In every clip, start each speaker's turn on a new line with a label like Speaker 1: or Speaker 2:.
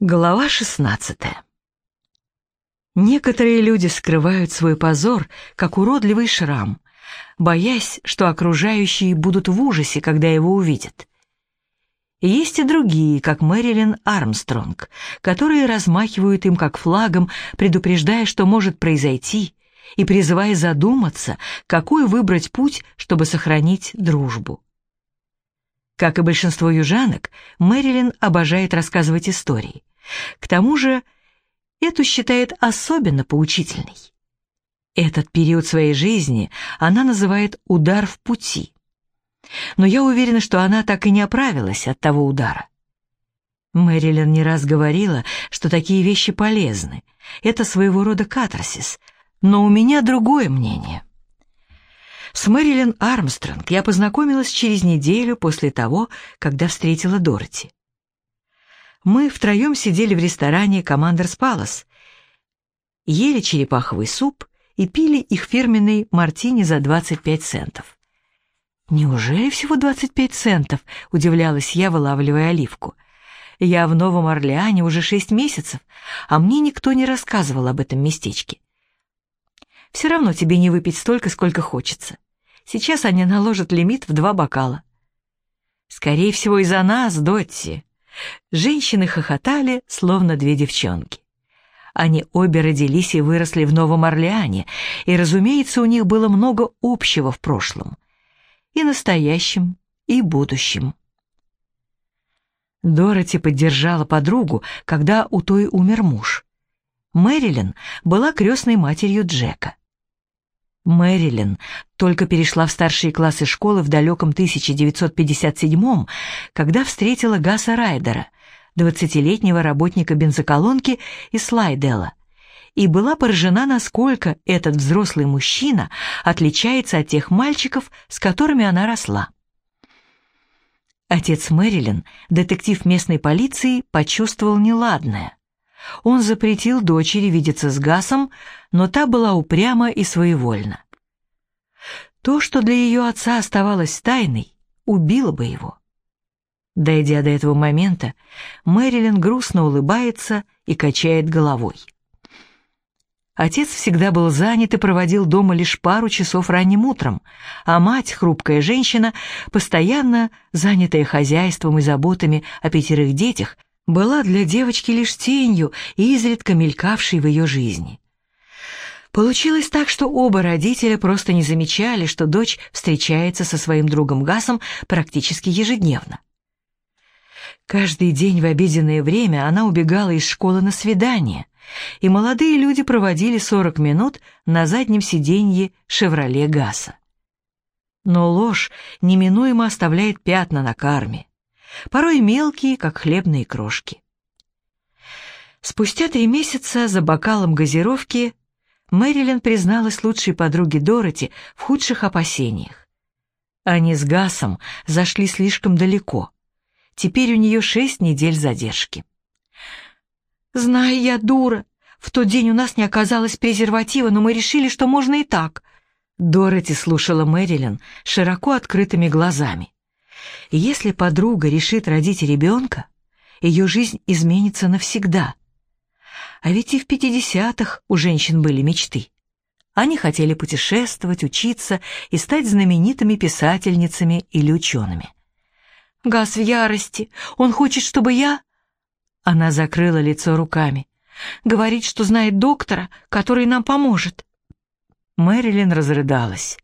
Speaker 1: Глава 16 Некоторые люди скрывают свой позор, как уродливый шрам, боясь, что окружающие будут в ужасе, когда его увидят. Есть и другие, как Мэрилин Армстронг, которые размахивают им как флагом, предупреждая, что может произойти, и призывая задуматься, какой выбрать путь, чтобы сохранить дружбу. Как и большинство южанок, Мэрилин обожает рассказывать истории. К тому же, эту считает особенно поучительной. Этот период своей жизни она называет «удар в пути». Но я уверена, что она так и не оправилась от того удара. Мэрилин не раз говорила, что такие вещи полезны. Это своего рода катарсис. Но у меня другое мнение. С Мэрилин Армстронг я познакомилась через неделю после того, когда встретила Дороти. Мы втроем сидели в ресторане «Командерс Палас», ели черепаховый суп и пили их фирменный мартини за 25 центов. «Неужели всего 25 центов?» — удивлялась я, вылавливая оливку. «Я в Новом Орлеане уже шесть месяцев, а мне никто не рассказывал об этом местечке. Все равно тебе не выпить столько, сколько хочется. Сейчас они наложат лимит в два бокала. Скорее всего, из-за нас, Дотти. Женщины хохотали, словно две девчонки. Они обе родились и выросли в Новом Орлеане, и, разумеется, у них было много общего в прошлом. И настоящем, и будущем. Дороти поддержала подругу, когда у той умер муж. Мэрилин была крестной матерью Джека. Мэрилин только перешла в старшие классы школы в далеком 1957-м, когда встретила Гаса Райдера, 20-летнего работника бензоколонки из Слайдела, и была поражена, насколько этот взрослый мужчина отличается от тех мальчиков, с которыми она росла. Отец Мэрилин, детектив местной полиции, почувствовал неладное. Он запретил дочери видеться с Гасом, но та была упряма и своевольна. То, что для ее отца оставалось тайной, убило бы его. Дойдя до этого момента, Мэрилин грустно улыбается и качает головой. Отец всегда был занят и проводил дома лишь пару часов ранним утром, а мать, хрупкая женщина, постоянно занятая хозяйством и заботами о пятерых детях, была для девочки лишь тенью, изредка мелькавшей в ее жизни. Получилось так, что оба родителя просто не замечали, что дочь встречается со своим другом Гасом практически ежедневно. Каждый день в обеденное время она убегала из школы на свидание, и молодые люди проводили 40 минут на заднем сиденье «Шевроле Гаса». Но ложь неминуемо оставляет пятна на карме порой мелкие, как хлебные крошки. Спустя три месяца за бокалом газировки Мэрилин призналась лучшей подруге Дороти в худших опасениях. Они с Гасом зашли слишком далеко. Теперь у нее шесть недель задержки. «Знаю я, дура. В тот день у нас не оказалось презерватива, но мы решили, что можно и так». Дороти слушала Мэрилин широко открытыми глазами. Если подруга решит родить ребенка, ее жизнь изменится навсегда. А ведь и в 50-х у женщин были мечты. Они хотели путешествовать, учиться и стать знаменитыми писательницами или учеными. «Газ в ярости. Он хочет, чтобы я...» Она закрыла лицо руками. «Говорит, что знает доктора, который нам поможет». Мэрилин разрыдалась.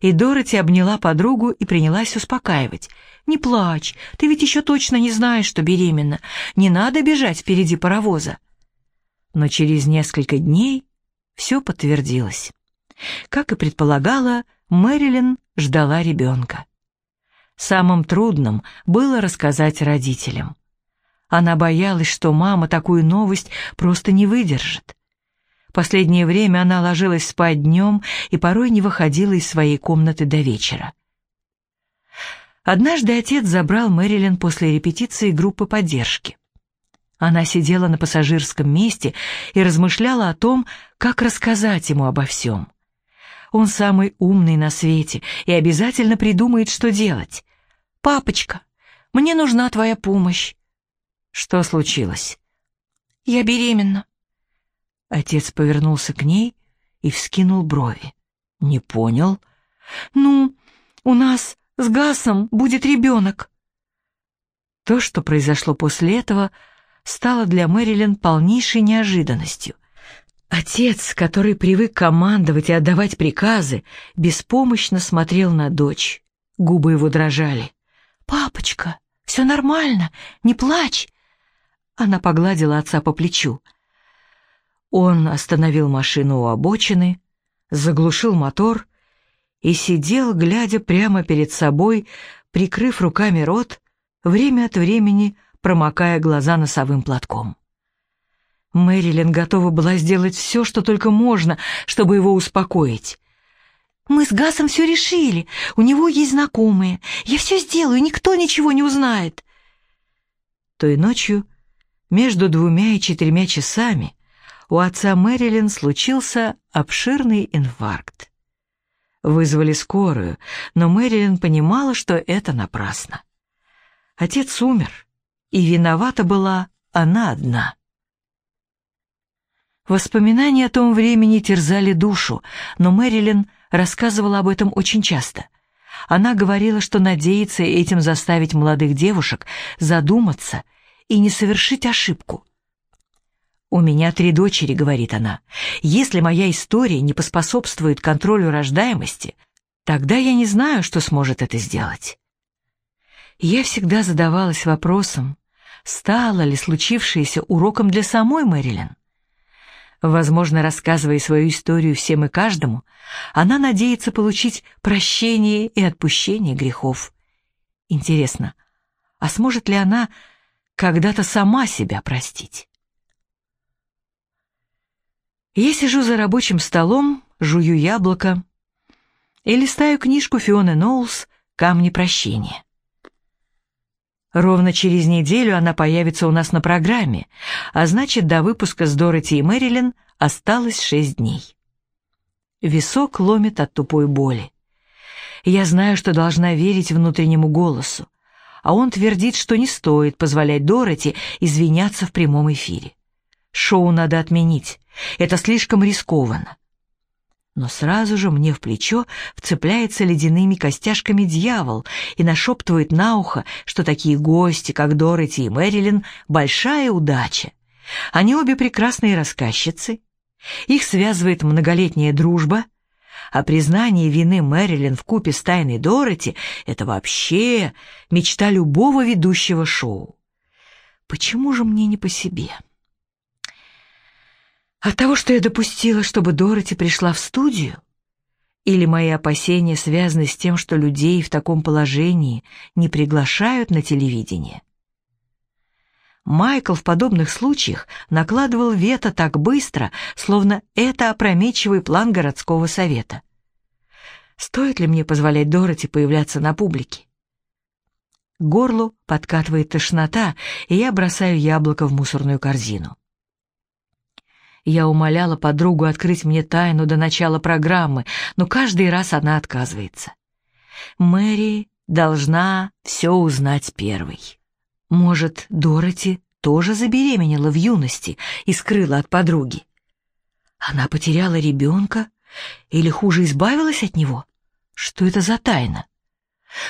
Speaker 1: И Дороти обняла подругу и принялась успокаивать. «Не плачь, ты ведь еще точно не знаешь, что беременна. Не надо бежать впереди паровоза». Но через несколько дней все подтвердилось. Как и предполагала, Мэрилин ждала ребенка. Самым трудным было рассказать родителям. Она боялась, что мама такую новость просто не выдержит. Последнее время она ложилась спать днем и порой не выходила из своей комнаты до вечера. Однажды отец забрал Мэрилин после репетиции группы поддержки. Она сидела на пассажирском месте и размышляла о том, как рассказать ему обо всем. Он самый умный на свете и обязательно придумает, что делать. «Папочка, мне нужна твоя помощь». «Что случилось?»
Speaker 2: «Я беременна».
Speaker 1: Отец повернулся к ней и вскинул брови. «Не понял?»
Speaker 2: «Ну, у нас с Гасом будет ребенок».
Speaker 1: То, что произошло после этого, стало для Мэрилин полнейшей неожиданностью. Отец, который привык командовать и отдавать приказы, беспомощно смотрел на дочь. Губы его дрожали.
Speaker 2: «Папочка, все нормально, не плачь!»
Speaker 1: Она погладила отца по плечу. Он остановил машину у обочины, заглушил мотор и сидел, глядя прямо перед собой, прикрыв руками рот, время от времени промокая глаза носовым платком. Мэрилин готова была сделать все, что только можно, чтобы его успокоить.
Speaker 2: «Мы с Гасом все решили. У него есть знакомые. Я все сделаю, никто ничего не узнает».
Speaker 1: Той ночью, между двумя и четырьмя часами, у отца Мэрилин случился обширный инфаркт. Вызвали скорую, но Мэрилин понимала, что это напрасно. Отец умер, и виновата была она одна. Воспоминания о том времени терзали душу, но Мэрилин рассказывала об этом очень часто. Она говорила, что надеется этим заставить молодых девушек задуматься и не совершить ошибку. «У меня три дочери», — говорит она. «Если моя история не поспособствует контролю рождаемости, тогда я не знаю, что сможет это сделать». Я всегда задавалась вопросом, стало ли случившееся уроком для самой Мэрилин. Возможно, рассказывая свою историю всем и каждому, она надеется получить прощение и отпущение грехов. Интересно, а сможет ли она когда-то сама себя простить? Я сижу за рабочим столом, жую яблоко и листаю книжку Фионы Ноулс «Камни прощения». Ровно через неделю она появится у нас на программе, а значит, до выпуска с Дороти и Мэрилин осталось шесть дней. Висок ломит от тупой боли. Я знаю, что должна верить внутреннему голосу, а он твердит, что не стоит позволять Дороти извиняться в прямом эфире. Шоу надо отменить, это слишком рискованно но сразу же мне в плечо вцепляется ледяными костяшками дьявол и нашептывает на ухо, что такие гости, как Дороти и Мэрилин, большая удача. Они обе прекрасные рассказчицы, их связывает многолетняя дружба, а признание вины Мэрилин в купе с тайной Дороти — это вообще мечта любого ведущего шоу. Почему же мне не по себе?» От того, что я допустила, чтобы Дороти пришла в студию? Или мои опасения связаны с тем, что людей в таком положении не приглашают на телевидение? Майкл в подобных случаях накладывал вето так быстро, словно это опрометчивый план городского совета. Стоит ли мне позволять Дороти появляться на публике? Горлу подкатывает тошнота, и я бросаю яблоко в мусорную корзину. Я умоляла подругу открыть мне тайну до начала программы, но каждый раз она отказывается. Мэри должна все узнать первой. Может, Дороти тоже забеременела в юности и скрыла от подруги? Она потеряла ребенка или хуже избавилась от него? Что это за тайна?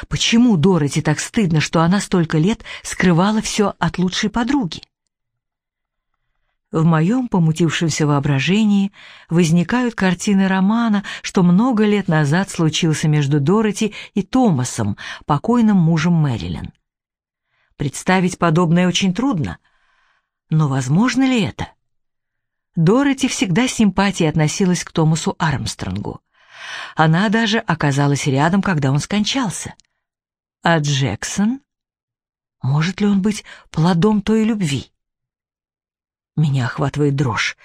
Speaker 1: Почему Дороти так стыдно, что она столько лет скрывала все от лучшей подруги? В моем помутившемся воображении возникают картины романа, что много лет назад случился между Дороти и Томасом, покойным мужем Мэрилин. Представить подобное очень трудно, но возможно ли это? Дороти всегда с симпатией относилась к Томасу Армстронгу. Она даже оказалась рядом, когда он скончался. А Джексон? Может ли он быть плодом той любви? Меня охватывает дрожь.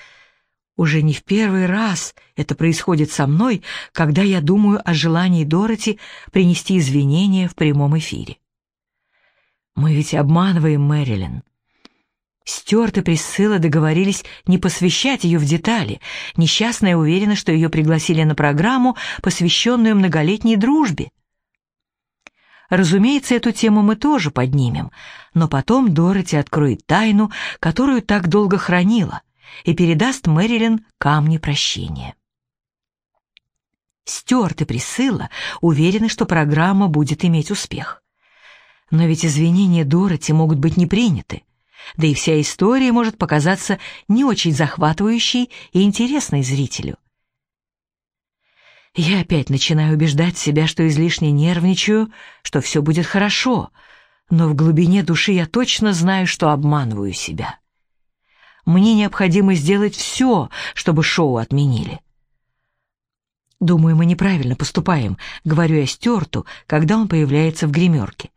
Speaker 1: Уже не в первый раз это происходит со мной, когда я думаю о желании Дороти принести извинения в прямом эфире. Мы ведь обманываем Мэрилин. Стюарт и Присцилла договорились не посвящать ее в детали. Несчастная уверена, что ее пригласили на программу, посвященную многолетней дружбе. Разумеется, эту тему мы тоже поднимем, но потом Дороти откроет тайну, которую так долго хранила, и передаст Мэрилин камни прощения. Стюарт и Присыла уверены, что программа будет иметь успех. Но ведь извинения Дороти могут быть не приняты, да и вся история может показаться не очень захватывающей и интересной зрителю. Я опять начинаю убеждать себя, что излишне нервничаю, что все будет хорошо, но в глубине души я точно знаю, что обманываю себя. Мне необходимо сделать все, чтобы шоу отменили. Думаю, мы неправильно поступаем, говорю я Стюарту, когда он появляется в гримерке.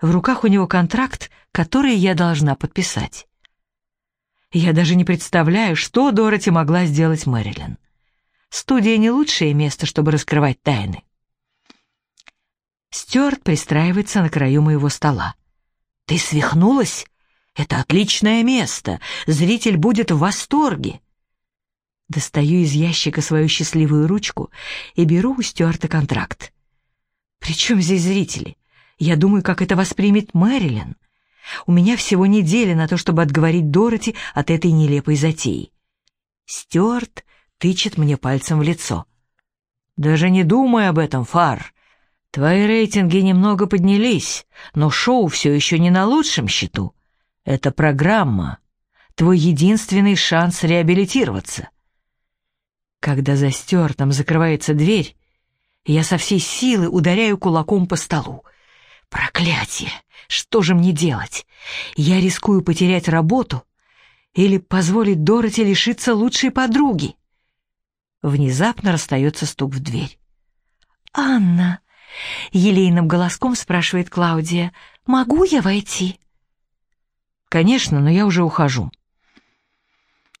Speaker 1: В руках у него контракт, который я должна подписать. Я даже не представляю, что Дороти могла сделать Мэрилин. Студия не лучшее место, чтобы раскрывать тайны. Стюарт пристраивается на краю моего стола. «Ты свихнулась? Это отличное место. Зритель будет в восторге». Достаю из ящика свою счастливую ручку и беру у Стюарта контракт. «При чем здесь зрители? Я думаю, как это воспримет Мэрилин. У меня всего неделя на то, чтобы отговорить Дороти от этой нелепой затеи». Стюарт тычет мне пальцем в лицо. «Даже не думай об этом, Фар. Твои рейтинги немного поднялись, но шоу все еще не на лучшем счету. Это программа. Твой единственный шанс реабилитироваться». Когда за Стюартом закрывается дверь, я со всей силы ударяю кулаком по столу. Проклятие! Что же мне делать? Я рискую потерять работу или позволить Дороти лишиться лучшей подруги? Внезапно расстается стук в дверь.
Speaker 2: «Анна!» — елейным голоском спрашивает Клаудия. «Могу я войти?»
Speaker 1: «Конечно, но я уже ухожу».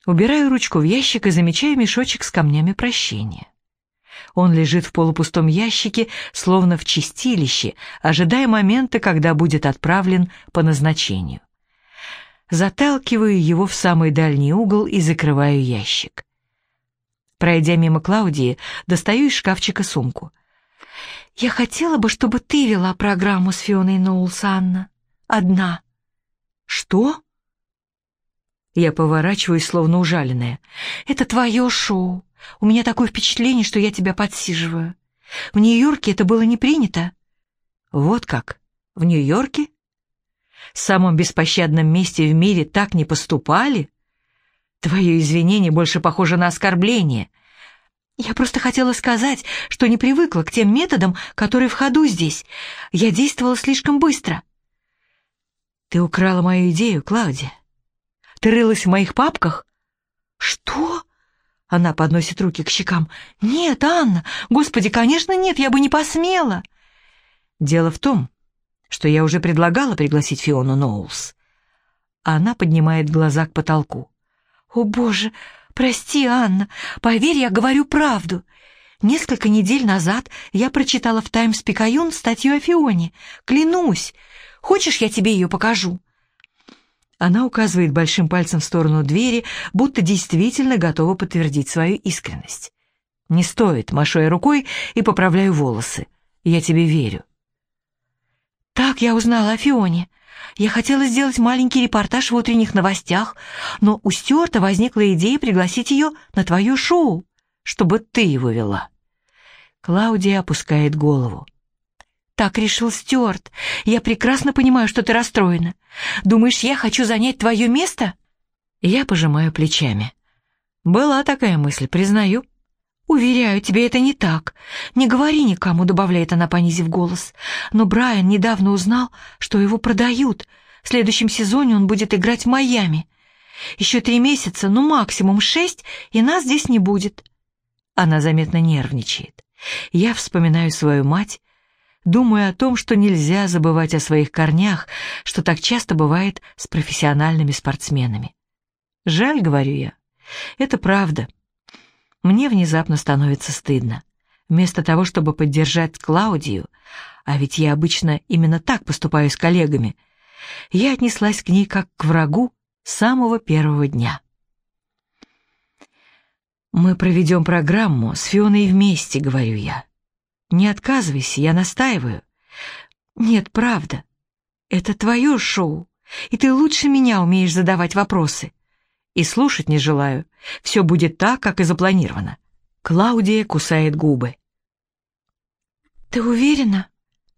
Speaker 1: Убираю ручку в ящик и замечаю мешочек с камнями прощения. Он лежит в полупустом ящике, словно в чистилище, ожидая момента, когда будет отправлен по назначению. Заталкиваю его в самый дальний угол и закрываю ящик. Пройдя мимо Клаудии, достаю из шкафчика сумку. «Я хотела бы, чтобы ты вела программу с Фионой Ноулс, Анна. Одна». «Что?» Я поворачиваюсь, словно ужаленная.
Speaker 2: «Это твое шоу. У меня такое впечатление, что я тебя подсиживаю. В Нью-Йорке это было не принято».
Speaker 1: «Вот как? В Нью-Йорке? В самом беспощадном месте в мире так не поступали?» Твое извинение больше похоже на оскорбление.
Speaker 2: Я просто хотела сказать, что не привыкла к тем методам, которые в ходу здесь. Я действовала слишком быстро.
Speaker 1: Ты украла мою идею, Клаудия. Ты рылась в моих папках?
Speaker 2: Что?
Speaker 1: Она подносит руки к щекам.
Speaker 2: Нет, Анна, господи, конечно, нет, я бы не посмела.
Speaker 1: Дело в том, что я уже предлагала пригласить Фиону Ноулс. Она поднимает глаза к потолку.
Speaker 2: «О, Боже, прости, Анна, поверь, я говорю правду. Несколько недель назад я прочитала в «Таймс Пикаюн» статью о Фионе. Клянусь. Хочешь, я тебе ее покажу?»
Speaker 1: Она указывает большим пальцем в сторону двери, будто действительно готова подтвердить свою искренность. «Не стоит», — машу я рукой и поправляю волосы. «Я тебе верю».
Speaker 2: «Так я узнала о Фионе. Я хотела сделать маленький репортаж в утренних новостях, но у Стюарта возникла идея пригласить ее на твое шоу, чтобы ты его вела».
Speaker 1: Клаудия опускает голову.
Speaker 2: «Так решил Стюарт. Я прекрасно понимаю, что ты расстроена. Думаешь, я хочу занять твое место?»
Speaker 1: Я пожимаю плечами. «Была такая мысль, признаю».
Speaker 2: «Уверяю, тебе это не так. Не говори никому», — добавляет она, понизив голос. «Но Брайан недавно узнал, что его продают. В следующем сезоне он будет играть в Майами. Еще три месяца, ну максимум шесть, и нас здесь не будет».
Speaker 1: Она заметно нервничает. Я вспоминаю свою мать, думаю о том, что нельзя забывать о своих корнях, что так часто бывает с профессиональными спортсменами. «Жаль», — говорю я, — «это правда». Мне внезапно становится стыдно. Вместо того, чтобы поддержать Клаудию, а ведь я обычно именно так поступаю с коллегами, я отнеслась к ней как к врагу с самого первого дня. «Мы проведем программу с Фионой вместе», — говорю я. «Не отказывайся, я настаиваю.
Speaker 2: Нет, правда. Это твое шоу, и ты лучше меня умеешь задавать вопросы.
Speaker 1: И слушать не желаю. Все будет так, как и запланировано. Клаудия кусает губы.
Speaker 2: Ты уверена?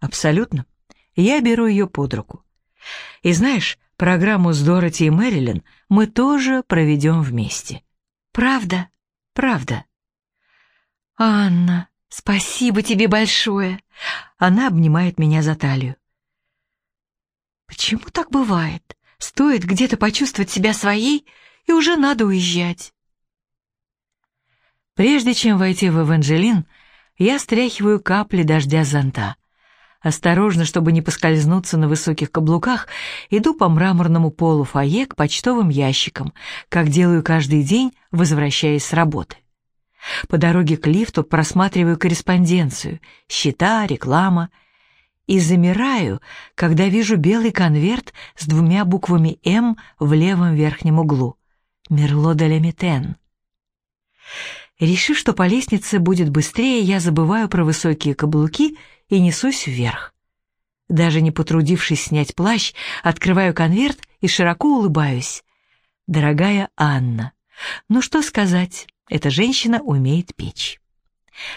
Speaker 1: Абсолютно. Я беру ее под руку. И знаешь, программу с Дороти и Мэрилин мы тоже проведем вместе.
Speaker 2: Правда?
Speaker 1: Правда.
Speaker 2: Анна, спасибо тебе большое.
Speaker 1: Она обнимает меня за талию.
Speaker 2: Почему так бывает? Стоит где-то почувствовать себя своей, и уже надо уезжать.
Speaker 1: Прежде чем войти в Эванжелин, я стряхиваю капли дождя зонта. Осторожно, чтобы не поскользнуться на высоких каблуках, иду по мраморному полу фойе к почтовым ящикам, как делаю каждый день, возвращаясь с работы. По дороге к лифту просматриваю корреспонденцию, счета, реклама и замираю, когда вижу белый конверт с двумя буквами «М» в левом верхнем углу. Мерло де Лемитен. Решив, что по лестнице будет быстрее, я забываю про высокие каблуки и несусь вверх. Даже не потрудившись снять плащ, открываю конверт и широко улыбаюсь. Дорогая Анна, ну что сказать, эта женщина умеет печь.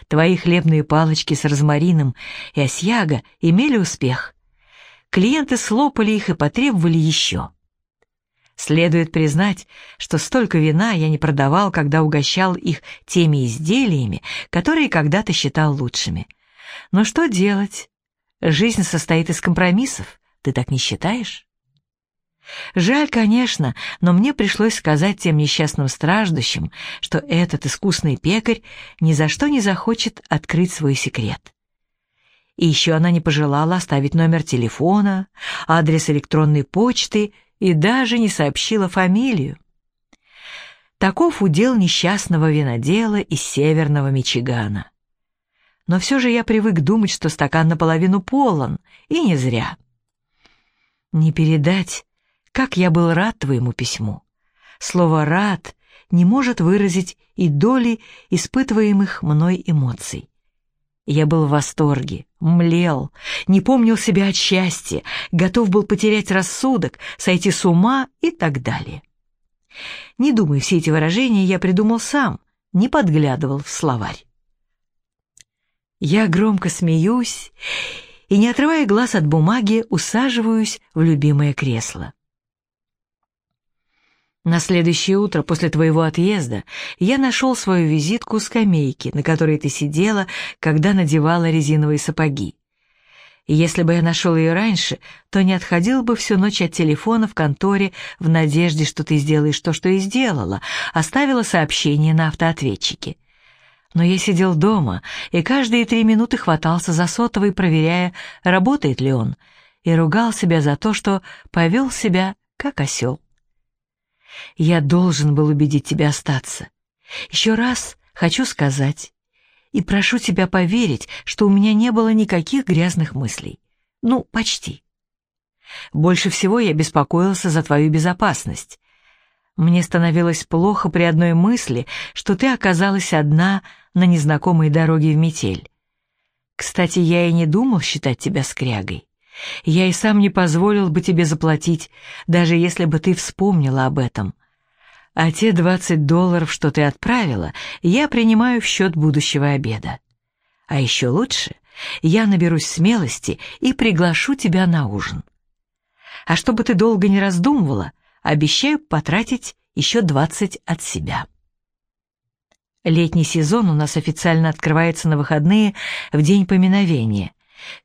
Speaker 1: Твои хлебные палочки с розмарином и осьяго имели успех. Клиенты слопали их и потребовали еще. Следует признать, что столько вина я не продавал, когда угощал их теми изделиями, которые когда-то считал лучшими. Но что делать? Жизнь состоит из компромиссов, ты так не считаешь? Жаль, конечно, но мне пришлось сказать тем несчастным страждущим, что этот искусный пекарь ни за что не захочет открыть свой секрет. И еще она не пожелала оставить номер телефона, адрес электронной почты и даже не сообщила фамилию. Таков удел несчастного винодела из северного Мичигана. Но все же я привык думать, что стакан наполовину полон, и не зря. Не передать, как я был рад твоему письму. Слово «рад» не может выразить и доли испытываемых мной эмоций. Я был в восторге, млел, не помнил себя от счастья, готов был потерять рассудок, сойти с ума и так далее. Не думай, все эти выражения я придумал сам, не подглядывал в словарь. Я громко смеюсь и, не отрывая глаз от бумаги, усаживаюсь в любимое кресло. На следующее утро после твоего отъезда я нашел свою визитку скамейки, на которой ты сидела, когда надевала резиновые сапоги. Если бы я нашел ее раньше, то не отходил бы всю ночь от телефона в конторе в надежде, что ты сделаешь то, что и сделала, оставила сообщение на автоответчике. Но я сидел дома и каждые три минуты хватался за сотовый, проверяя, работает ли он, и ругал себя за то, что повел себя как осел. Я должен был убедить тебя остаться. Еще раз хочу сказать и прошу тебя поверить, что у меня не было никаких грязных мыслей. Ну, почти. Больше всего я беспокоился за твою безопасность. Мне становилось плохо при одной мысли, что ты оказалась одна на незнакомой дороге в метель. Кстати, я и не думал считать тебя скрягой. Я и сам не позволил бы тебе заплатить, даже если бы ты вспомнила об этом. А те двадцать долларов, что ты отправила, я принимаю в счет будущего обеда. А еще лучше, я наберусь смелости и приглашу тебя на ужин. А чтобы ты долго не раздумывала, обещаю потратить еще двадцать от себя. Летний сезон у нас официально открывается на выходные в день поминовения,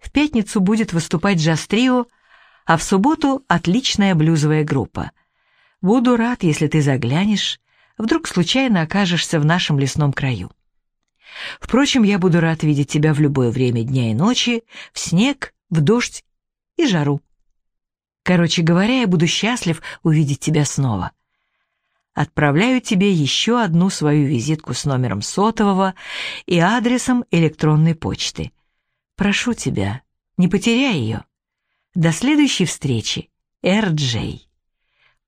Speaker 1: в пятницу будет выступать джаз-трио, а в субботу отличная блюзовая группа. Буду рад, если ты заглянешь, вдруг случайно окажешься в нашем лесном краю. Впрочем, я буду рад видеть тебя в любое время дня и ночи, в снег, в дождь и жару. Короче говоря, я буду счастлив увидеть тебя снова. Отправляю тебе еще одну свою визитку с номером сотового и адресом электронной почты — Прошу тебя, не потеряй ее. До следующей встречи, Эр-Джей.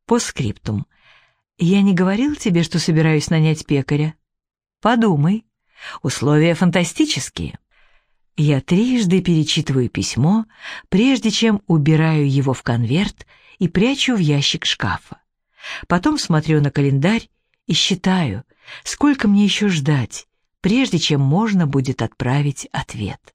Speaker 1: По скриптум. Я не говорил тебе, что собираюсь нанять пекаря? Подумай. Условия фантастические. Я трижды перечитываю письмо, прежде чем убираю его в конверт и прячу в ящик шкафа. Потом смотрю на календарь и считаю, сколько мне еще ждать, прежде чем можно будет отправить ответ.